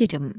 씨름